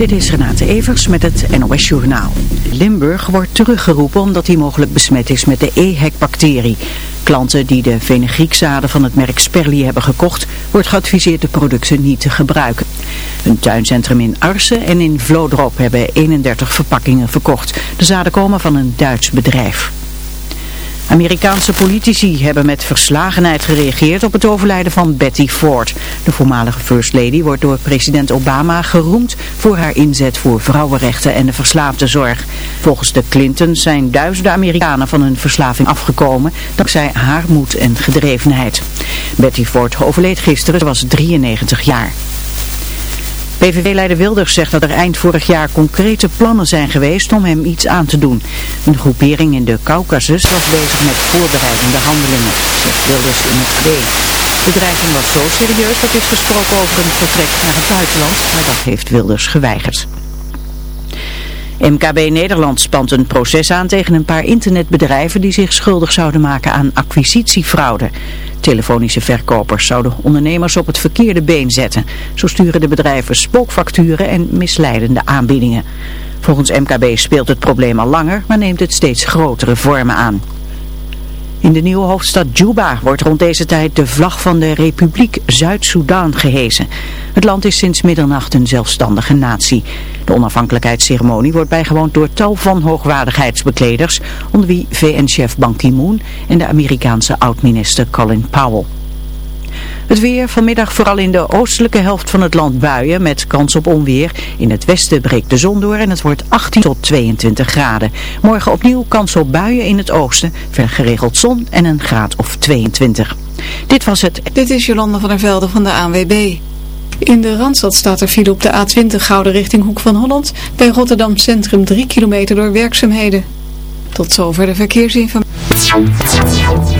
Dit is Renate Evers met het NOS Journaal. Limburg wordt teruggeroepen omdat hij mogelijk besmet is met de EHEC-bacterie. Klanten die de fenugreekzaden van het merk Sperli hebben gekocht, wordt geadviseerd de producten niet te gebruiken. Een tuincentrum in Arsen en in Vlodrop hebben 31 verpakkingen verkocht. De zaden komen van een Duits bedrijf. Amerikaanse politici hebben met verslagenheid gereageerd op het overlijden van Betty Ford. De voormalige First Lady wordt door president Obama geroemd voor haar inzet voor vrouwenrechten en de verslaafdenzorg. Volgens de Clintons zijn duizenden Amerikanen van hun verslaving afgekomen dankzij haar moed en gedrevenheid. Betty Ford overleed gisteren, ze was 93 jaar. PVV-leider Wilders zegt dat er eind vorig jaar concrete plannen zijn geweest om hem iets aan te doen. Een groepering in de Caucasus was bezig met voorbereidende handelingen, zegt Wilders in het B. De dreiging was zo serieus dat is gesproken over een vertrek naar het buitenland, maar dat heeft Wilders geweigerd. MKB Nederland spant een proces aan tegen een paar internetbedrijven die zich schuldig zouden maken aan acquisitiefraude. Telefonische verkopers zouden ondernemers op het verkeerde been zetten. Zo sturen de bedrijven spookfacturen en misleidende aanbiedingen. Volgens MKB speelt het probleem al langer, maar neemt het steeds grotere vormen aan. In de nieuwe hoofdstad Juba wordt rond deze tijd de vlag van de Republiek Zuid-Soedan gehesen. Het land is sinds middernacht een zelfstandige natie. De onafhankelijkheidsceremonie wordt bijgewoond door tal van hoogwaardigheidsbekleders, onder wie VN-chef Ban Ki-moon en de Amerikaanse oud-minister Colin Powell. Het weer vanmiddag vooral in de oostelijke helft van het land buien met kans op onweer. In het westen breekt de zon door en het wordt 18 tot 22 graden. Morgen opnieuw kans op buien in het oosten, verder geregeld zon en een graad of 22. Dit was het. Dit is Jolanda van der Velde van de ANWB. In de Randstad staat er file op de A20 Gouden richting Hoek van Holland. Bij Rotterdam Centrum 3 kilometer door werkzaamheden. Tot zover de verkeersinformatie.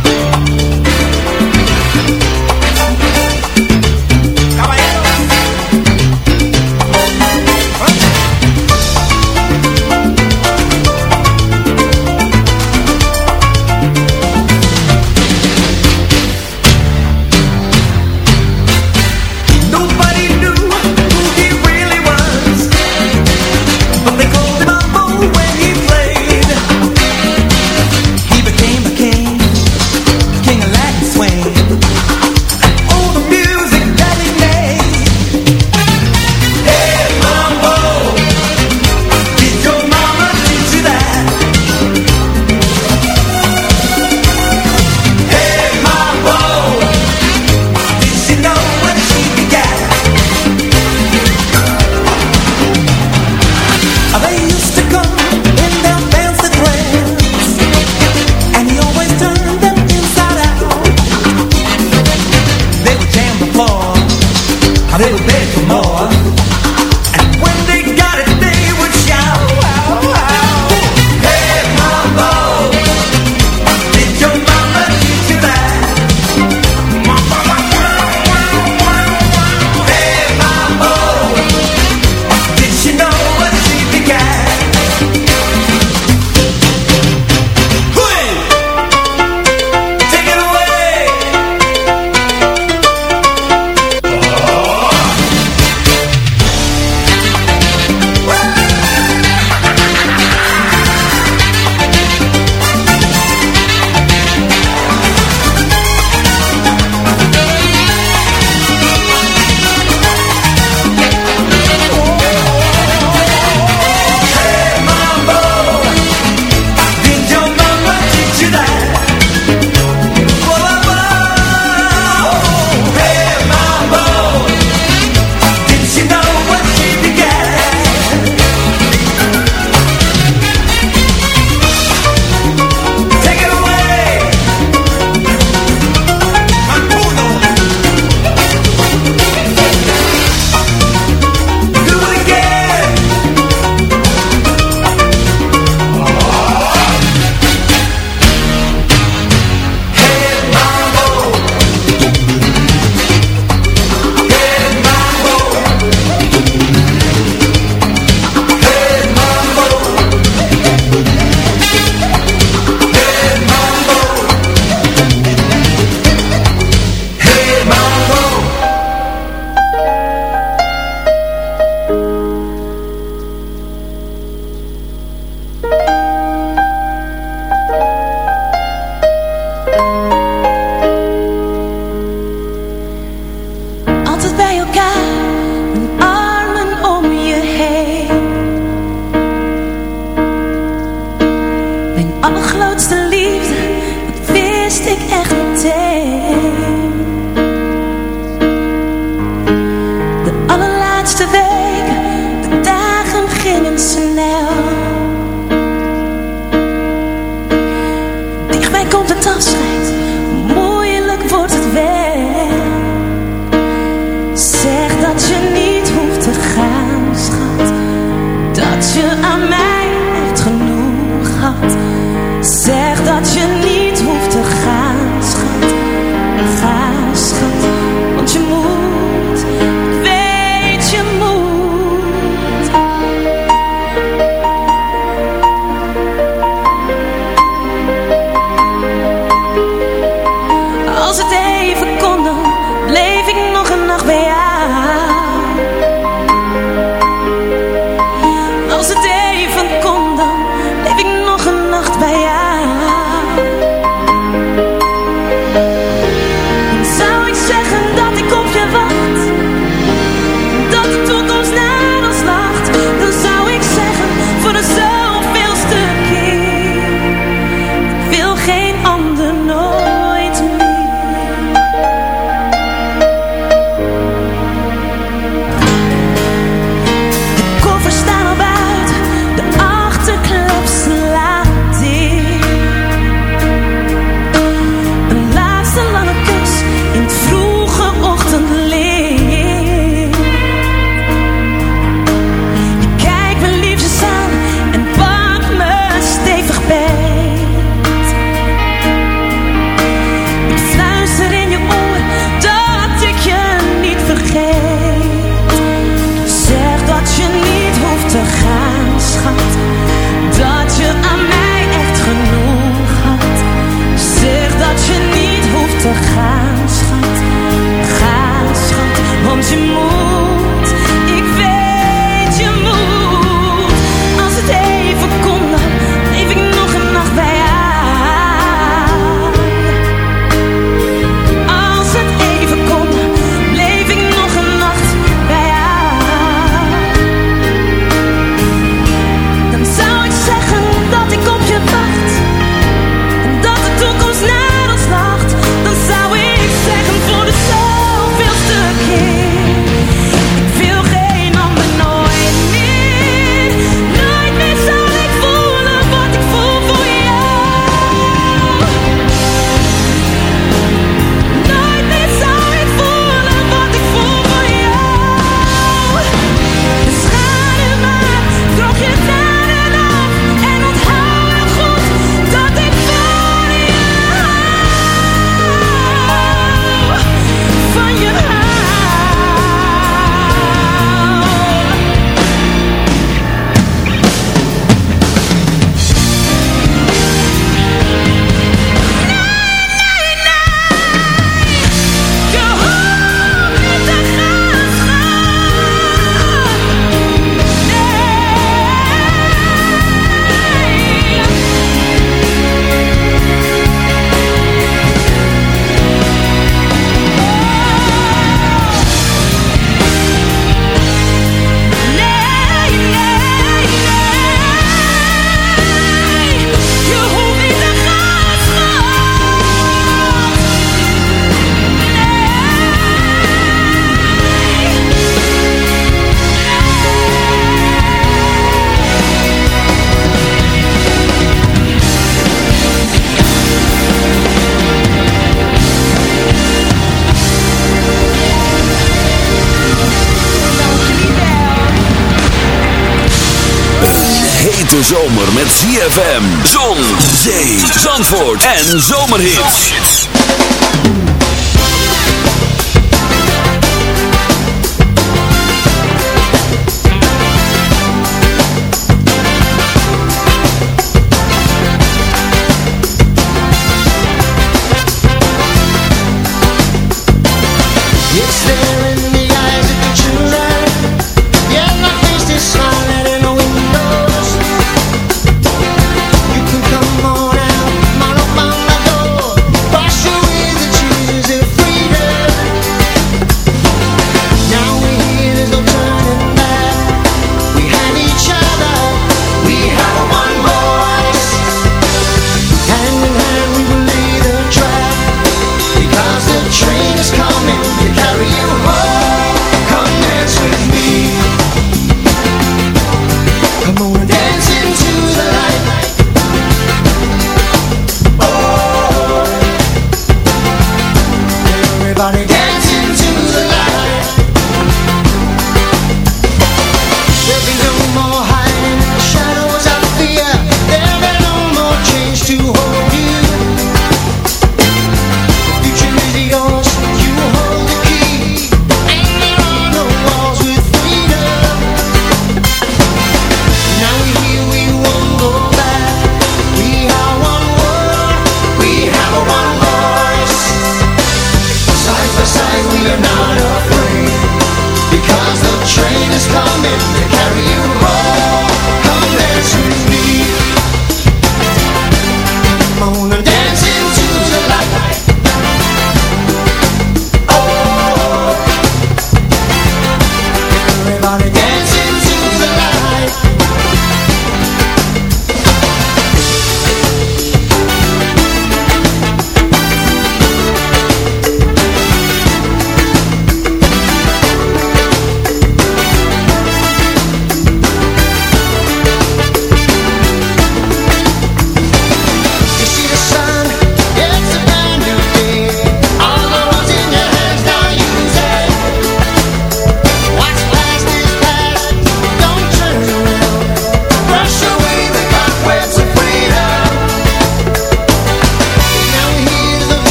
zomerhit.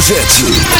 hoofdletter Z.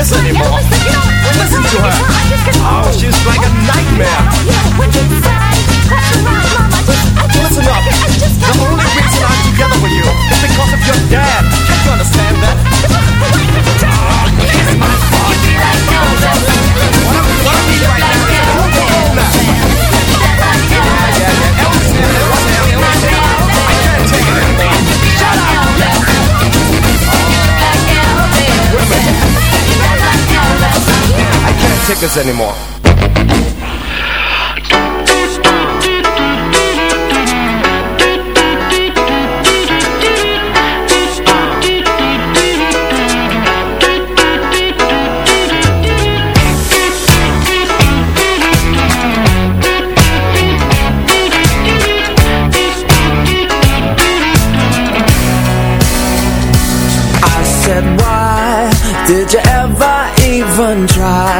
this anymore. Listen to her. Oh, she's like a nightmare. Listen up. The only reason I'm together with you is because of your death. tickets anymore. Did you ever even try?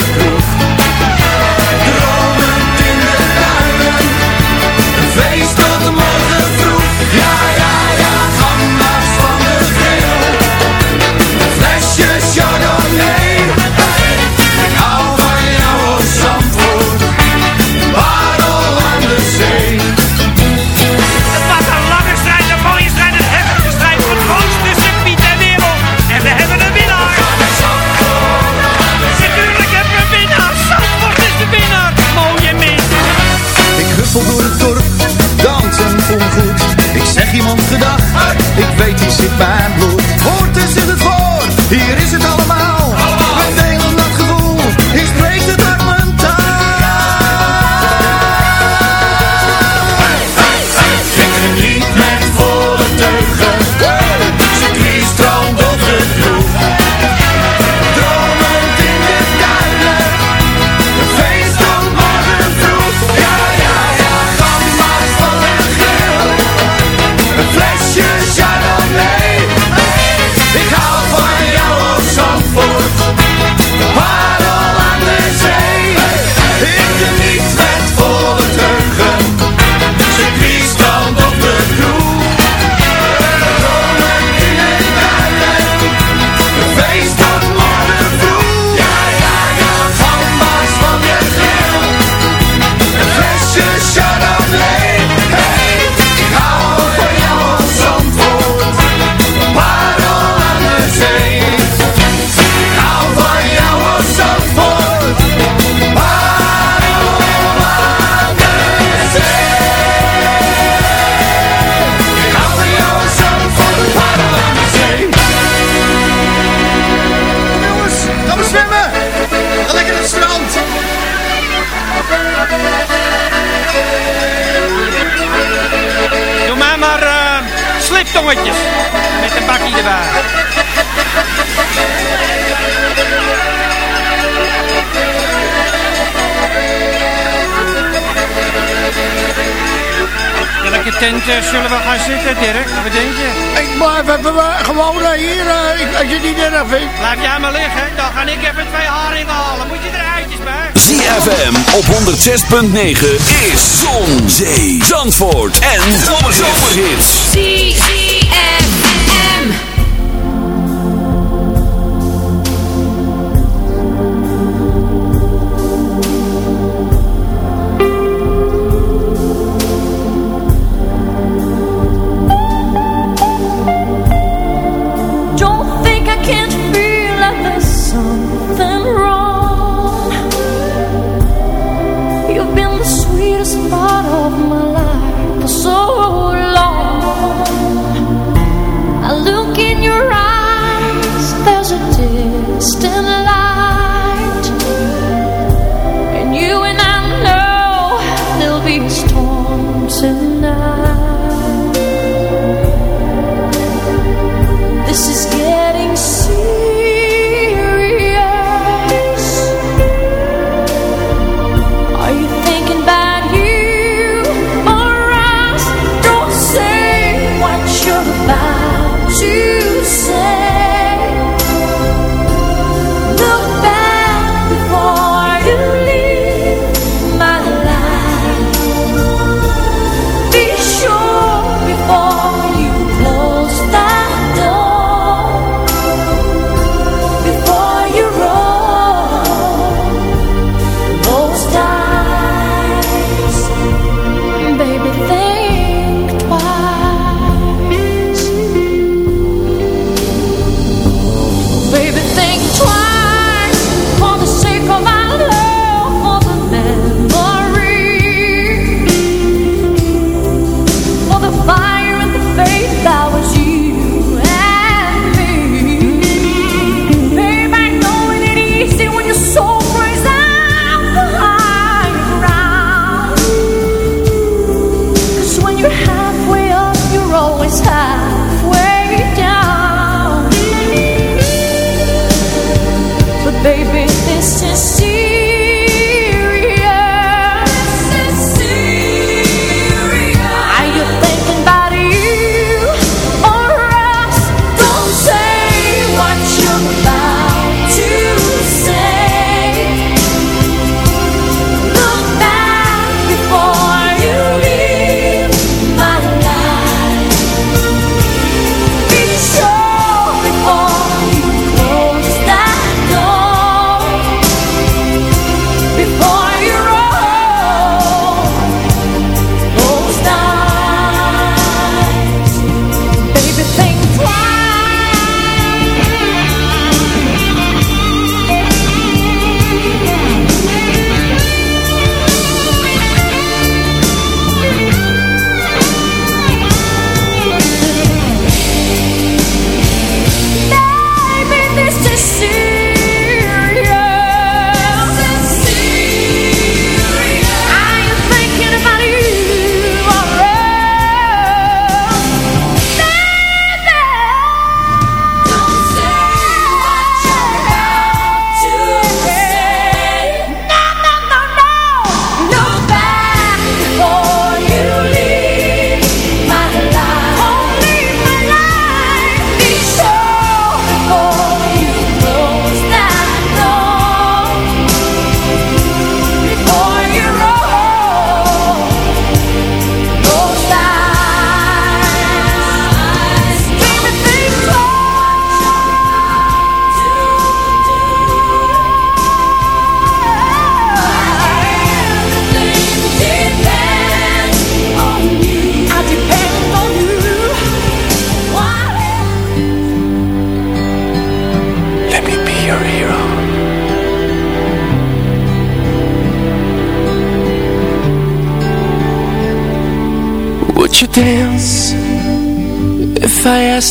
Eh, zullen we gaan zitten, Dirk? Wat denk je? Ik blijf even gewoon hier, eh, als je niet erg vindt. Laat jij maar liggen, dan ga ik even twee haringen halen. Moet je er eitjes bij? ZFM op 106.9 is Zon, Zee, Zandvoort en Zomerhits. Zomerhits.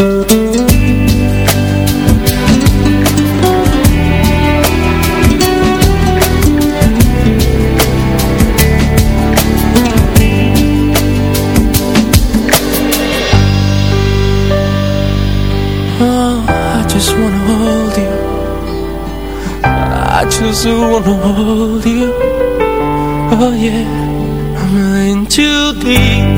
Oh, wanna hold you. I just wanna hold you. Oh yeah, I'm in too deep.